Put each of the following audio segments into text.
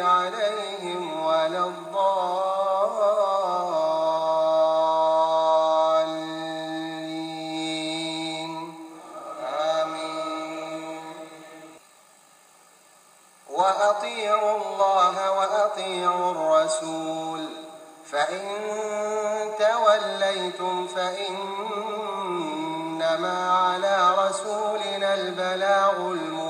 عليهم ولا الضالين. آمين. وأطيعوا الله وأطيعوا الرسول. فإن توليتم فإنما على رسولنا البلاغ المبين.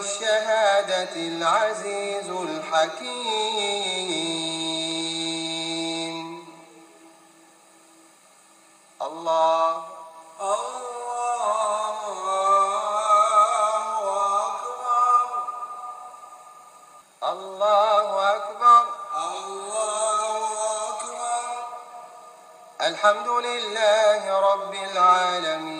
والشهادة العزيز الحكيم. الله. الله أكبر. الله أكبر. الله أكبر. الحمد لله رب العالمين.